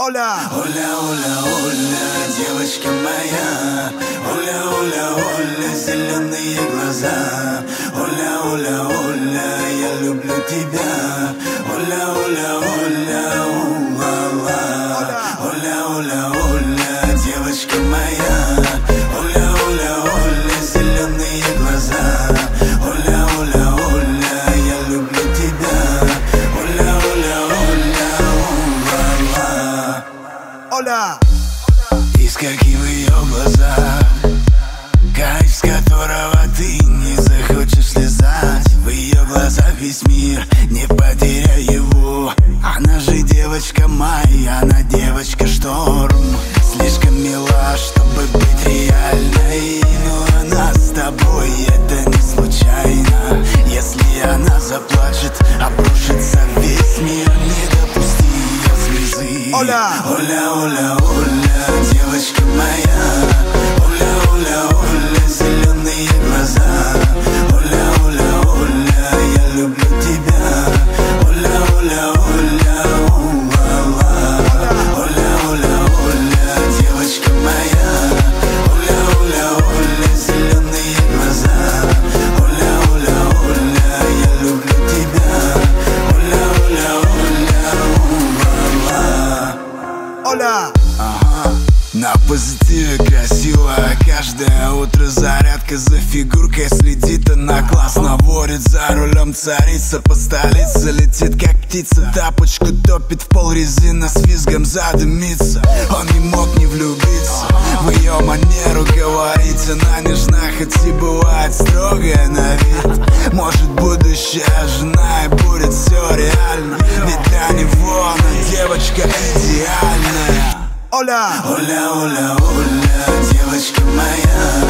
Оля! Оля, Оля, Оля, девочка моя. Оля, Оля, Оля, зеленые глаза. Оля, Оля, Оля, я люблю тебя Оля! Искорки в ее глазах Кайф, с которого ты не захочешь слезать В ее глазах весь мир, не потеряй его. Она же девочка моя, она девочка шторм. Слишком мила, чтобы быть реальной. Но она с тобой, это не случайно. Если она заплачет, обрушится весь мир. Не допусти ее слезы Оля! Оля, Оля, Оля, девочка моя Оля, Оля, Оля, Ага. На позитиве красиво Каждое утро зарядка за фигуркой Следит она классно Ворит за рулем царица По столице летит как птица Тапочку топит в пол резина С визгом задымится. Он не мог не влюбиться В ее манеру говорить Она нежна, хоть и бывает строгая на вид. Может будущая жена И будет все реально Ведь для него она девочка идеальная Оля! Оля, Оля, Оля, девочка моя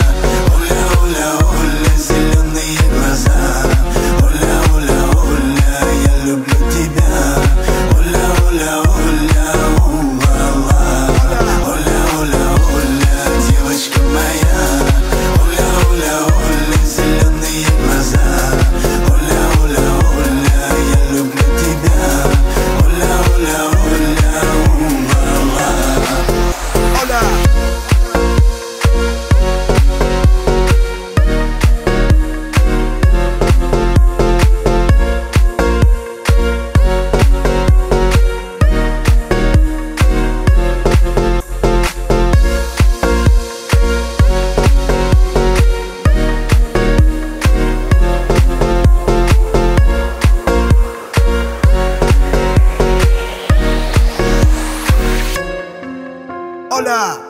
Оля!